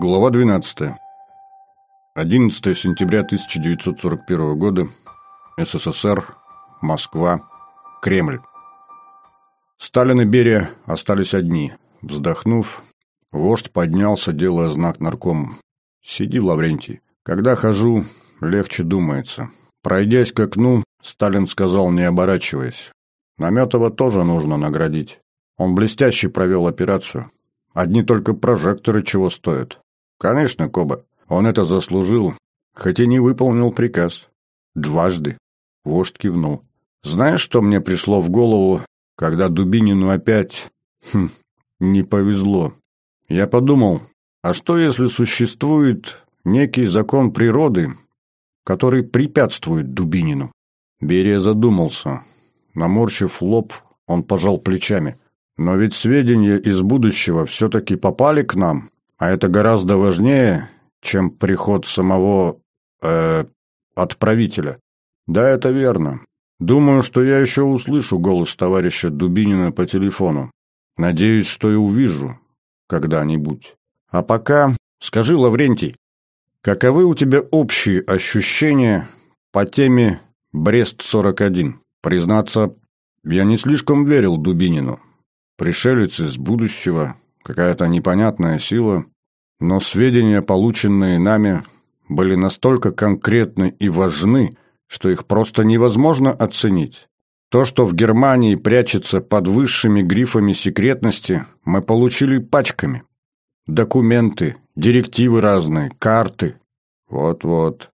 Глава 12. 11 сентября 1941 года. СССР. Москва. Кремль. Сталин и Берия остались одни. Вздохнув, вождь поднялся, делая знак наркому. «Сиди, Лаврентий. Когда хожу, легче думается». Пройдясь к окну, Сталин сказал, не оборачиваясь. «Наметова тоже нужно наградить. Он блестяще провел операцию. Одни только прожекторы чего стоят. Конечно, Коба, он это заслужил, хоть и не выполнил приказ. Дважды. Вождь кивнул. Знаешь, что мне пришло в голову, когда Дубинину опять... Хм, не повезло. Я подумал, а что если существует некий закон природы, который препятствует Дубинину? Берия задумался. Наморщив лоб, он пожал плечами. Но ведь сведения из будущего все-таки попали к нам. А это гораздо важнее, чем приход самого... Э, отправителя. Да, это верно. Думаю, что я еще услышу голос товарища Дубинина по телефону. Надеюсь, что и увижу когда-нибудь. А пока скажи, Лаврентий, каковы у тебя общие ощущения по теме Брест-41? Признаться, я не слишком верил Дубинину. Пришелец из будущего, какая-то непонятная сила, но сведения, полученные нами, были настолько конкретны и важны, что их просто невозможно оценить. То, что в Германии прячется под высшими грифами секретности, мы получили пачками. Документы, директивы разные, карты. Вот-вот.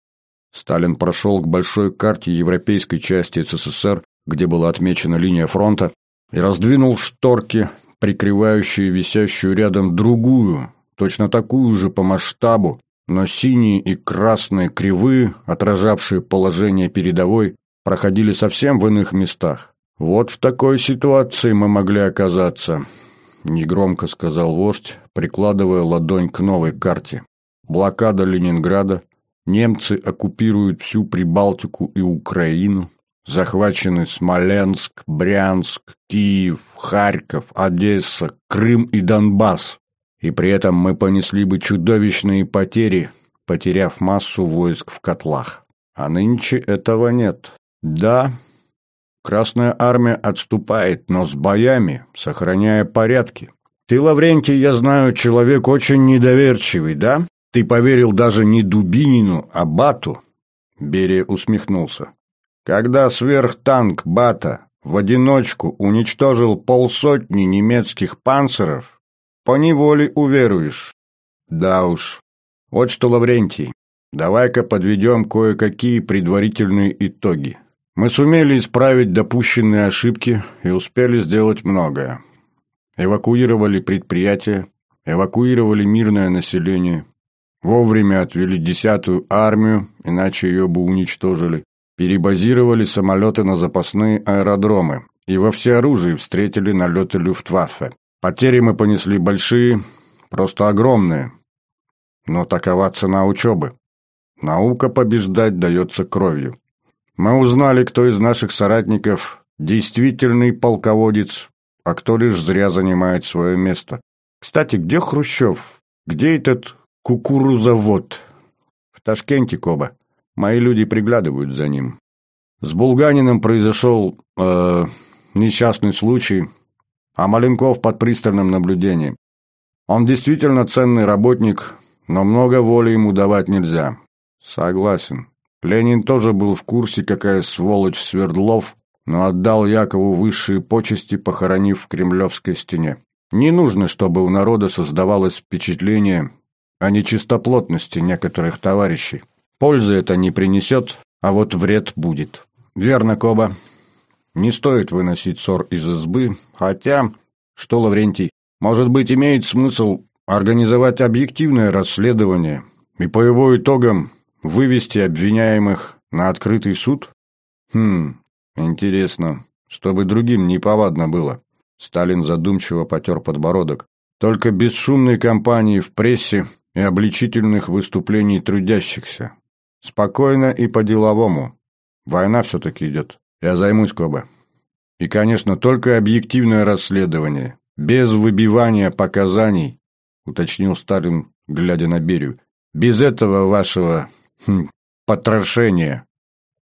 Сталин прошел к большой карте европейской части СССР, где была отмечена линия фронта, и раздвинул шторки, прикрывающие висящую рядом другую, точно такую же по масштабу, но синие и красные кривые, отражавшие положение передовой, проходили совсем в иных местах. «Вот в такой ситуации мы могли оказаться», — негромко сказал вождь, прикладывая ладонь к новой карте. «Блокада Ленинграда, немцы оккупируют всю Прибалтику и Украину, Захвачены Смоленск, Брянск, Киев, Харьков, Одесса, Крым и Донбасс. И при этом мы понесли бы чудовищные потери, потеряв массу войск в котлах. А нынче этого нет. Да, Красная Армия отступает, но с боями, сохраняя порядки. Ты, Лаврентий, я знаю, человек очень недоверчивый, да? Ты поверил даже не Дубинину, а Бату. Берия усмехнулся. Когда сверхтанк Бата в одиночку уничтожил полсотни немецких панцеров, поневоле уверуешь. Да уж. Вот что, Лаврентий, давай-ка подведем кое-какие предварительные итоги. Мы сумели исправить допущенные ошибки и успели сделать многое. Эвакуировали предприятия, эвакуировали мирное население, вовремя отвели десятую армию, иначе ее бы уничтожили перебазировали самолеты на запасные аэродромы и во всеоружии встретили налеты Люфтваффе. Потери мы понесли большие, просто огромные. Но такова цена учебы. Наука побеждать дается кровью. Мы узнали, кто из наших соратников действительный полководец, а кто лишь зря занимает свое место. Кстати, где Хрущев? Где этот кукурузовод? В Ташкенте, Коба. Мои люди приглядывают за ним. С Булганиным произошел э, несчастный случай, а Маленков под пристальным наблюдением. Он действительно ценный работник, но много воли ему давать нельзя. Согласен. Ленин тоже был в курсе, какая сволочь Свердлов, но отдал Якову высшие почести, похоронив в Кремлевской стене. Не нужно, чтобы у народа создавалось впечатление о нечистоплотности некоторых товарищей. Пользы это не принесет, а вот вред будет. Верно, Коба. Не стоит выносить ссор из избы, хотя... Что, Лаврентий, может быть, имеет смысл организовать объективное расследование и по его итогам вывести обвиняемых на открытый суд? Хм, интересно, чтобы другим неповадно было. Сталин задумчиво потер подбородок. Только без шумной кампании в прессе и обличительных выступлений трудящихся. Спокойно и по-деловому. Война все-таки идет. Я займусь, Коба. И, конечно, только объективное расследование, без выбивания показаний, уточнил Сталин глядя на Берию. «Без этого вашего... Хм, потрошения».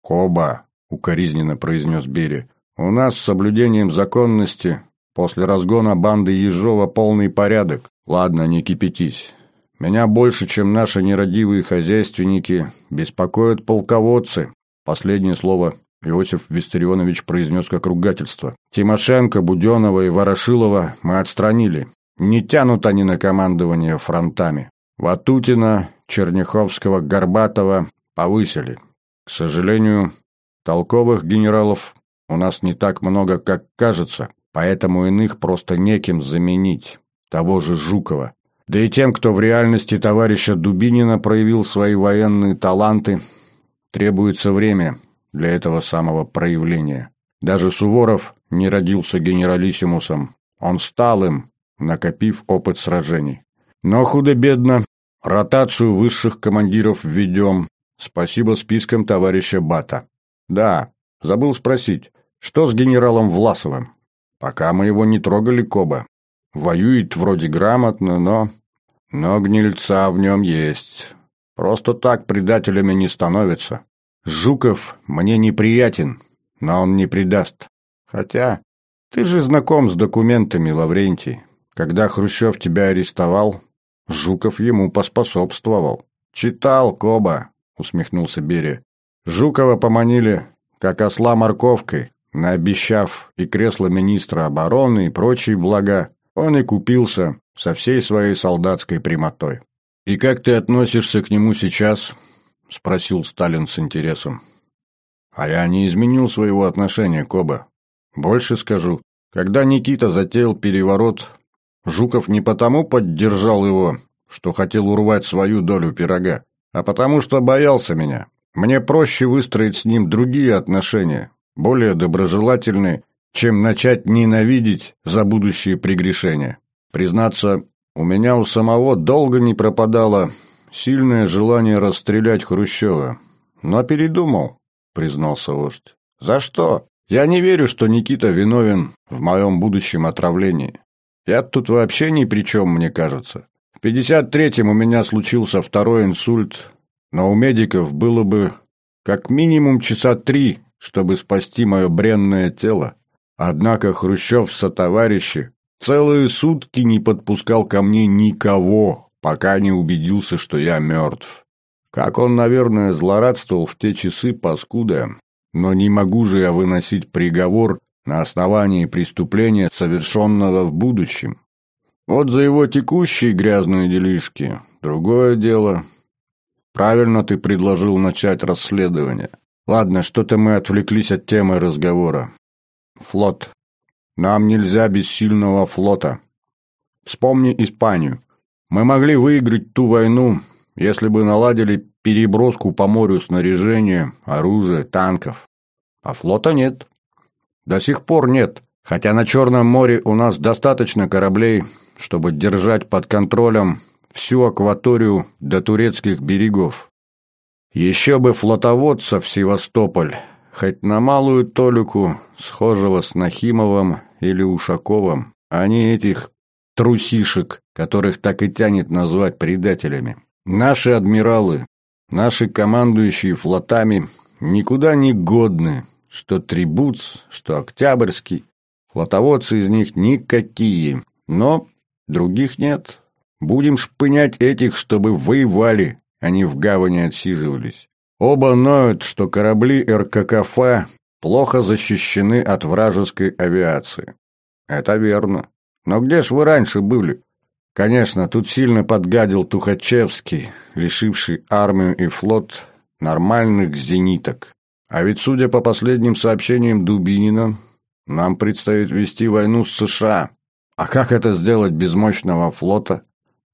«Коба», — укоризненно произнес Берия, — «у нас с соблюдением законности после разгона банды Ежова полный порядок. Ладно, не кипятись. Меня больше, чем наши нерадивые хозяйственники, беспокоят полководцы». Последнее слово Иосиф Виссарионович произнес как ругательство. «Тимошенко, Буденова и Ворошилова мы отстранили. Не тянут они на командование фронтами. Ватутина, Черняховского, Горбатова повысили. К сожалению, толковых генералов у нас не так много, как кажется, поэтому иных просто неким заменить. Того же Жукова. Да и тем, кто в реальности товарища Дубинина проявил свои военные таланты, требуется время для этого самого проявления. Даже Суворов не родился генералиссимусом. Он стал им, накопив опыт сражений. Но худо-бедно, ротацию высших командиров введем. Спасибо спискам товарища Бата. Да, забыл спросить, что с генералом Власовым? Пока мы его не трогали, Коба. Воюет вроде грамотно, но... Но гнильца в нем есть. Просто так предателями не становятся. Жуков мне неприятен, но он не предаст. Хотя, ты же знаком с документами, Лаврентий. Когда Хрущев тебя арестовал, Жуков ему поспособствовал. «Читал, Коба», — усмехнулся Берия. Жукова поманили, как осла морковкой, наобещав и кресло министра обороны, и прочие блага. Он и купился со всей своей солдатской прямотой. «И как ты относишься к нему сейчас?» — спросил Сталин с интересом. «А я не изменил своего отношения, Коба. Больше скажу. Когда Никита затеял переворот Жуков не потому поддержал его, что хотел урвать свою долю пирога, а потому что боялся меня. Мне проще выстроить с ним другие отношения, более доброжелательные, чем начать ненавидеть за будущие прегрешения. Признаться, у меня у самого долго не пропадало сильное желание расстрелять Хрущева. Но передумал, признался вождь. За что? Я не верю, что Никита виновен в моем будущем отравлении. Я тут вообще ни при чем, мне кажется. В 53-м у меня случился второй инсульт, но у медиков было бы как минимум часа три, чтобы спасти мое бренное тело. Однако Хрущев со товарищи целые сутки не подпускал ко мне никого, пока не убедился, что я мертв. Как он, наверное, злорадствовал в те часы, паскуда, но не могу же я выносить приговор на основании преступления, совершенного в будущем. Вот за его текущие грязные делишки другое дело. Правильно ты предложил начать расследование. Ладно, что-то мы отвлеклись от темы разговора. Флот. Нам нельзя без сильного флота. Вспомни Испанию. Мы могли выиграть ту войну, если бы наладили переброску по морю снаряжения, оружия, танков. А флота нет. До сих пор нет, хотя на Черном море у нас достаточно кораблей, чтобы держать под контролем всю акваторию до турецких берегов. Еще бы флотоводцев в Севастополь, хоть на малую толику, схожего с Нахимовым или Ушаковым, не этих трусишек, которых так и тянет назвать предателями. Наши адмиралы, наши командующие флотами никуда не годны, что Трибуц, что Октябрьский. Флотоводцы из них никакие, но других нет. Будем шпынять этих, чтобы воевали, а не в гавани отсиживались. Оба ноют, что корабли РККФ плохо защищены от вражеской авиации. Это верно. Но где ж вы раньше были? Конечно, тут сильно подгадил Тухачевский, лишивший армию и флот нормальных зениток. А ведь, судя по последним сообщениям Дубинина, нам предстоит вести войну с США. А как это сделать без мощного флота?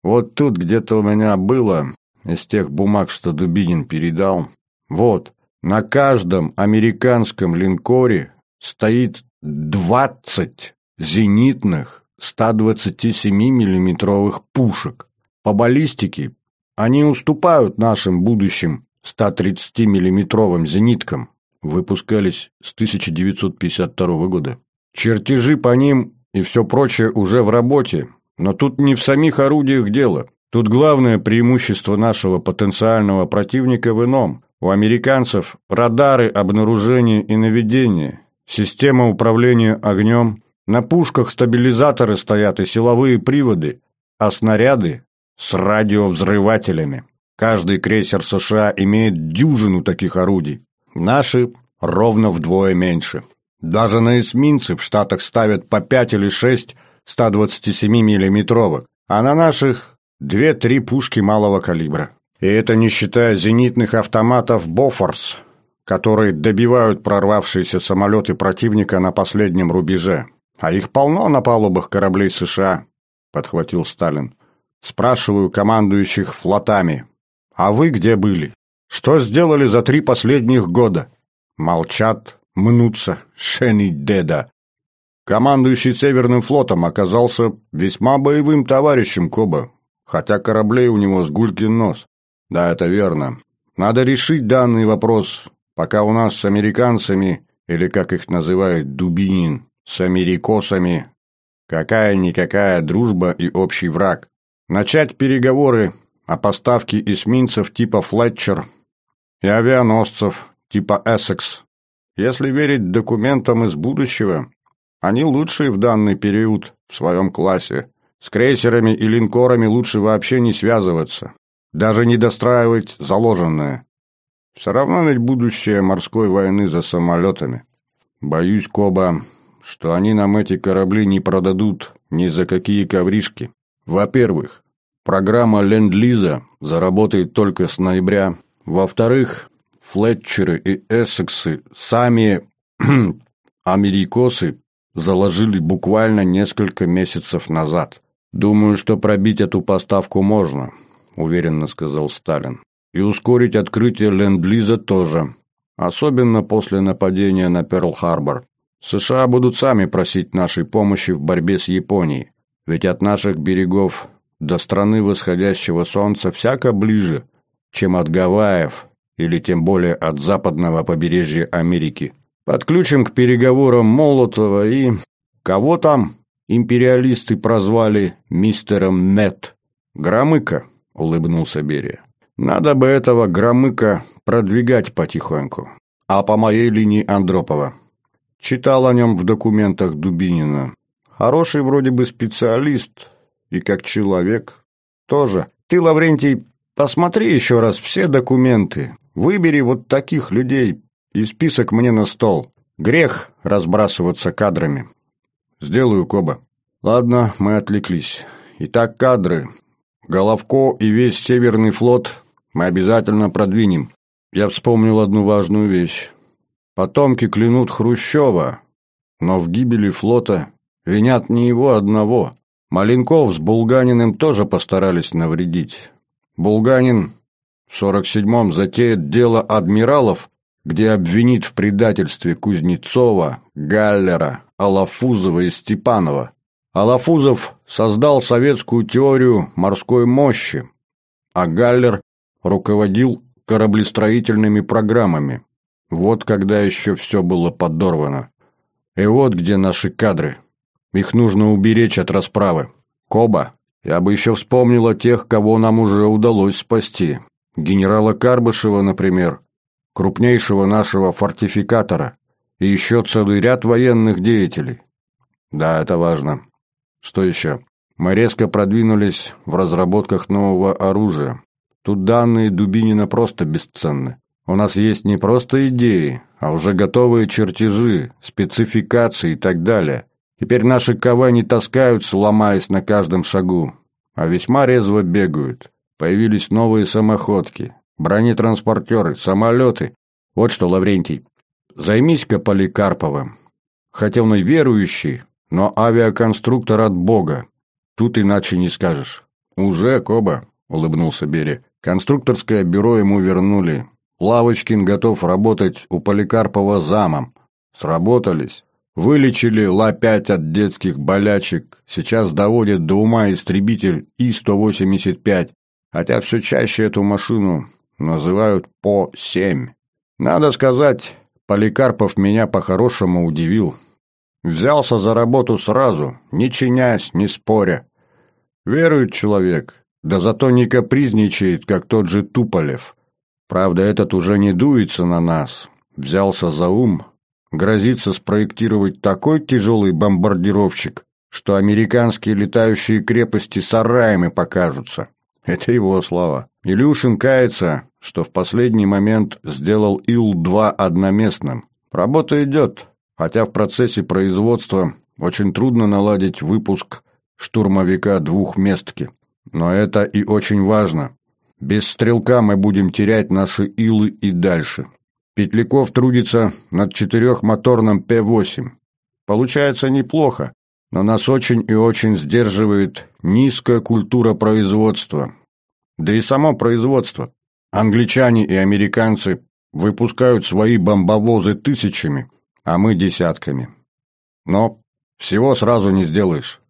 Вот тут где-то у меня было, из тех бумаг, что Дубинин передал. Вот, на каждом американском линкоре стоит 20 зенитных 127 миллиметровых пушек. По баллистике они уступают нашим будущим 130 миллиметровым зениткам выпускались с 1952 года. Чертежи по ним и все прочее уже в работе, но тут не в самих орудиях дело. Тут главное преимущество нашего потенциального противника в ином. У американцев радары обнаружения и наведения, система управления огнем, на пушках стабилизаторы стоят и силовые приводы, а снаряды с радиовзрывателями. Каждый крейсер США имеет дюжину таких орудий. Наши ровно вдвое меньше. Даже на эсминцы в Штатах ставят по 5 или 6 127 миллиметровок, а на наших две-три пушки малого калибра. И это не считая зенитных автоматов «Бофорс», которые добивают прорвавшиеся самолеты противника на последнем рубеже. А их полно на палубах кораблей США, подхватил Сталин. Спрашиваю командующих флотами. А вы где были? Что сделали за три последних года? Молчат, мнутся, шени деда. Командующий Северным флотом оказался весьма боевым товарищем Коба, хотя кораблей у него с гулькин нос. Да, это верно. Надо решить данный вопрос, пока у нас с американцами, или как их называют Дубинин, с америкосами, какая-никакая дружба и общий враг. Начать переговоры о поставке эсминцев типа «Флетчер» и авианосцев типа «Эссекс». Если верить документам из будущего, они лучшие в данный период в своем классе. С крейсерами и линкорами лучше вообще не связываться. Даже не достраивать заложенное. Все равно ведь будущее морской войны за самолетами. Боюсь, Коба, что они нам эти корабли не продадут ни за какие ковришки. Во-первых, программа Ленд-Лиза заработает только с ноября. Во-вторых, Флетчеры и Эссексы сами америкосы заложили буквально несколько месяцев назад. Думаю, что пробить эту поставку можно уверенно сказал Сталин. И ускорить открытие Ленд-Лиза тоже, особенно после нападения на Перл-Харбор. США будут сами просить нашей помощи в борьбе с Японией, ведь от наших берегов до страны восходящего солнца всяко ближе, чем от Гавайев или тем более от западного побережья Америки. Подключим к переговорам Молотова и... Кого там империалисты прозвали мистером Нет? Громыка улыбнулся Берия. «Надо бы этого громыка продвигать потихоньку. А по моей линии Андропова. Читал о нем в документах Дубинина. Хороший вроде бы специалист и как человек тоже. Ты, Лаврентий, посмотри еще раз все документы. Выбери вот таких людей и список мне на стол. Грех разбрасываться кадрами. Сделаю, Коба. Ладно, мы отвлеклись. Итак, кадры. Головко и весь Северный флот мы обязательно продвинем. Я вспомнил одну важную вещь. Потомки клянут Хрущева, но в гибели флота винят не его одного. Маленков с Булганиным тоже постарались навредить. Булганин в 47-м затеет дело адмиралов, где обвинит в предательстве Кузнецова, Галлера, Алафузова и Степанова. Алафузов создал советскую теорию морской мощи, а Галлер руководил кораблестроительными программами. Вот когда еще все было подорвано. И вот где наши кадры. Их нужно уберечь от расправы. Коба, я бы еще вспомнил о тех, кого нам уже удалось спасти. Генерала Карбышева, например, крупнейшего нашего фортификатора, и еще целый ряд военных деятелей. Да, это важно. Что еще? Мы резко продвинулись в разработках нового оружия. Тут данные Дубинина просто бесценны. У нас есть не просто идеи, а уже готовые чертежи, спецификации и так далее. Теперь наши КВ не таскаются, ломаясь на каждом шагу, а весьма резво бегают. Появились новые самоходки, бронетранспортеры, самолеты. Вот что, Лаврентий, займись-ка Поликарповым. Хотя он и верующий, но авиаконструктор от бога. Тут иначе не скажешь. Уже, Коба, улыбнулся Берия. Конструкторское бюро ему вернули. Лавочкин готов работать у Поликарпова замом. Сработались. Вылечили Ла-5 от детских болячек. Сейчас доводит до ума истребитель И-185. Хотя все чаще эту машину называют По-7. Надо сказать, Поликарпов меня по-хорошему удивил. Взялся за работу сразу, не чинясь, не споря. Верует человек, да зато не капризничает, как тот же Туполев. Правда, этот уже не дуется на нас, взялся за ум, грозится спроектировать такой тяжелый бомбардировщик, что американские летающие крепости сараями покажутся. Это его слова. Илюшин кается, что в последний момент сделал Ил-2 одноместным. Работа идет, хотя в процессе производства очень трудно наладить выпуск штурмовика двухместки. Но это и очень важно. Без стрелка мы будем терять наши Илы и дальше. Петляков трудится над четырехмоторным П-8. Получается неплохо, но нас очень и очень сдерживает низкая культура производства. Да и само производство. Англичане и американцы выпускают свои бомбовозы тысячами, а мы десятками. Но всего сразу не сделаешь.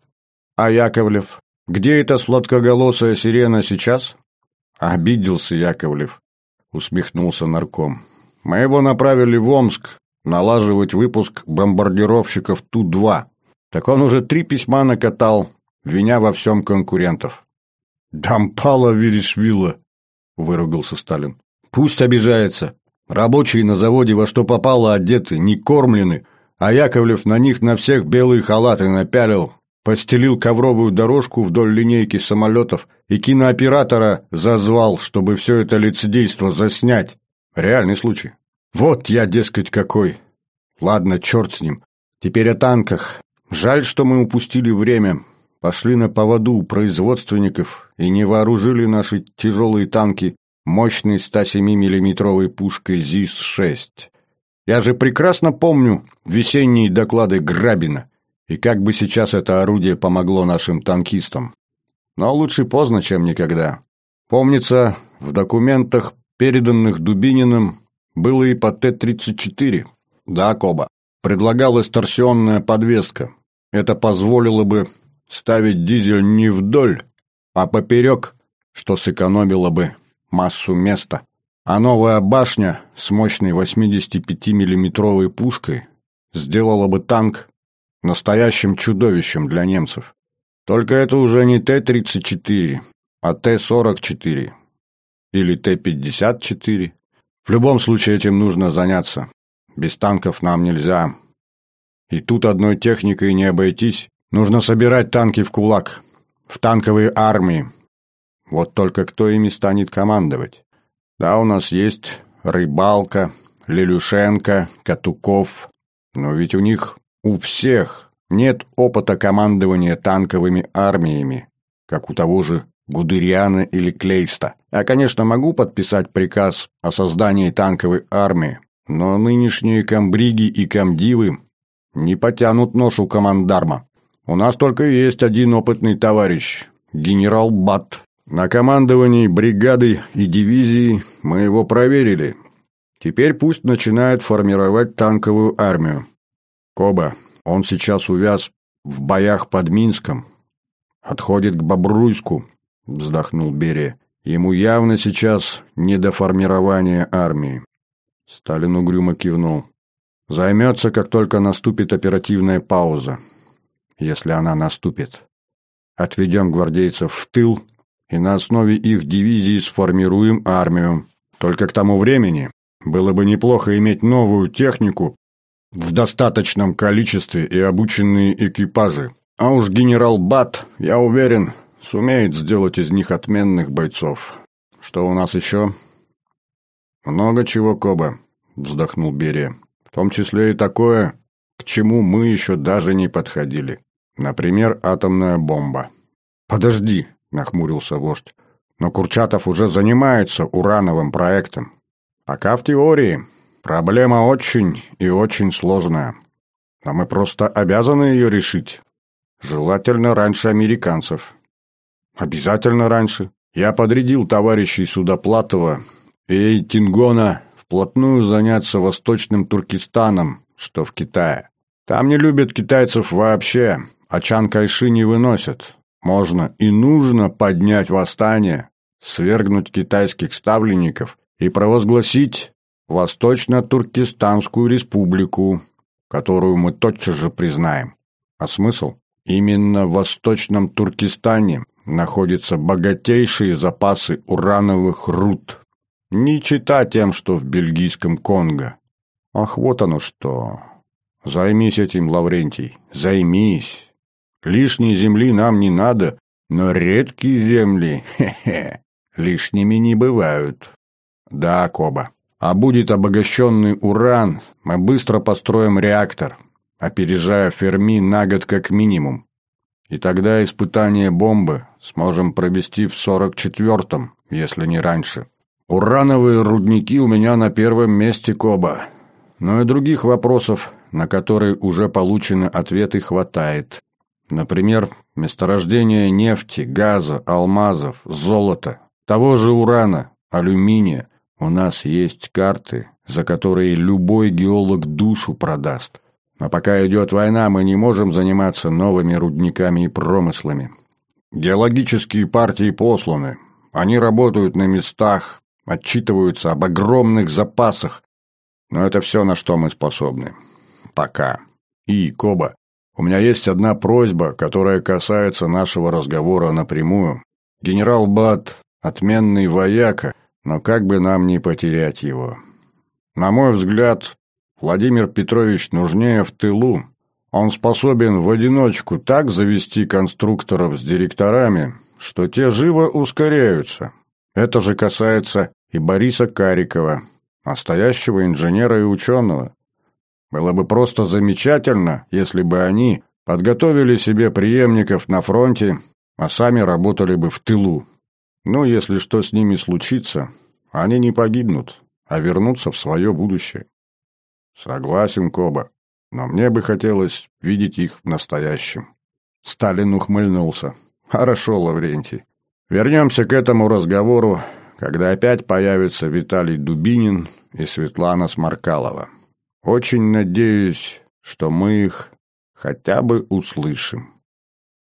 А Яковлев? Где эта сладкоголосая сирена сейчас? Обиделся Яковлев, усмехнулся нарком. Мы его направили в Омск налаживать выпуск бомбардировщиков Ту-2. Так он уже три письма накатал, виня во всем конкурентов. «Дампала Верешвила!» — выругался Сталин. «Пусть обижается. Рабочие на заводе во что попало одеты, не кормлены, а Яковлев на них на всех белые халаты напялил, постелил ковровую дорожку вдоль линейки самолетов и кинооператора зазвал, чтобы все это лицедейство заснять. Реальный случай. Вот я, дескать, какой. Ладно, черт с ним. Теперь о танках. Жаль, что мы упустили время. Пошли на поводу у производственников и не вооружили наши тяжелые танки мощной 107 миллиметровой пушкой ЗИС-6. Я же прекрасно помню весенние доклады Грабина, и как бы сейчас это орудие помогло нашим танкистам. Но лучше поздно, чем никогда. Помнится, в документах, переданных Дубининым, было и по Т-34. Да, Коба. Предлагалась торсионная подвеска. Это позволило бы ставить дизель не вдоль, а поперек, что сэкономило бы массу места. А новая башня с мощной 85 миллиметровой пушкой сделала бы танк настоящим чудовищем для немцев. Только это уже не Т-34, а Т-44 или Т-54. В любом случае этим нужно заняться. Без танков нам нельзя. И тут одной техникой не обойтись. Нужно собирать танки в кулак, в танковые армии. Вот только кто ими станет командовать? Да, у нас есть Рыбалка, Лелюшенко, Катуков. Но ведь у них, у всех, нет опыта командования танковыми армиями, как у того же Гудериана или Клейста. Я, конечно, могу подписать приказ о создании танковой армии, но нынешние комбриги и комдивы не потянут ношу командарма. У нас только есть один опытный товарищ, генерал Бат. На командовании бригады и дивизии мы его проверили. Теперь пусть начинает формировать танковую армию. Коба, он сейчас увяз в боях под Минском. Отходит к Бобруйску, вздохнул Берия. Ему явно сейчас не до формирования армии. Сталин угрюмо кивнул. Займется, как только наступит оперативная пауза. Если она наступит. Отведем гвардейцев в тыл и на основе их дивизии сформируем армию. Только к тому времени было бы неплохо иметь новую технику в достаточном количестве и обученные экипажи. А уж генерал Бат, я уверен, сумеет сделать из них отменных бойцов. Что у нас еще? Много чего, Коба, вздохнул Берия. В том числе и такое, к чему мы еще даже не подходили. Например, атомная бомба. Подожди, нахмурился вождь. Но Курчатов уже занимается урановым проектом. Пока в теории. Проблема очень и очень сложная. А мы просто обязаны ее решить. Желательно раньше американцев. Обязательно раньше. Я подрядил товарищей Судоплатова и Тингона вплотную заняться Восточным Туркестаном, что в Китае. Там не любят китайцев вообще, а Чан Кайши не выносят. Можно и нужно поднять восстание, свергнуть китайских ставленников и провозгласить Восточно-Туркестанскую республику, которую мы тотчас же признаем. А смысл? Именно в Восточном Туркестане находятся богатейшие запасы урановых руд. Не чита тем, что в бельгийском Конго. Ах, вот оно что. Займись этим, Лаврентий, займись. Лишней земли нам не надо, но редкие земли, хе-хе, лишними не бывают. Да, Коба. А будет обогащенный уран, мы быстро построим реактор, опережая Ферми на год как минимум. И тогда испытание бомбы сможем провести в 44-м, если не раньше. Урановые рудники у меня на первом месте, Коба. Но и других вопросов, на которые уже получены ответы, хватает. Например, месторождение нефти, газа, алмазов, золота, того же урана, алюминия, у нас есть карты, за которые любой геолог душу продаст. Но пока идет война, мы не можем заниматься новыми рудниками и промыслами. Геологические партии посланы. Они работают на местах, отчитываются об огромных запасах. Но это все, на что мы способны. Пока. И, Коба, у меня есть одна просьба, которая касается нашего разговора напрямую. Генерал Бат – отменный вояка, но как бы нам не потерять его? На мой взгляд, Владимир Петрович нужнее в тылу. Он способен в одиночку так завести конструкторов с директорами, что те живо ускоряются. Это же касается и Бориса Карикова, настоящего инженера и ученого. Было бы просто замечательно, если бы они подготовили себе преемников на фронте, а сами работали бы в тылу. Но если что с ними случится, они не погибнут, а вернутся в свое будущее. Согласен, Коба, но мне бы хотелось видеть их в настоящем. Сталин ухмыльнулся. Хорошо, Лаврентий. Вернемся к этому разговору, когда опять появятся Виталий Дубинин и Светлана Сморкалова. Очень надеюсь, что мы их хотя бы услышим.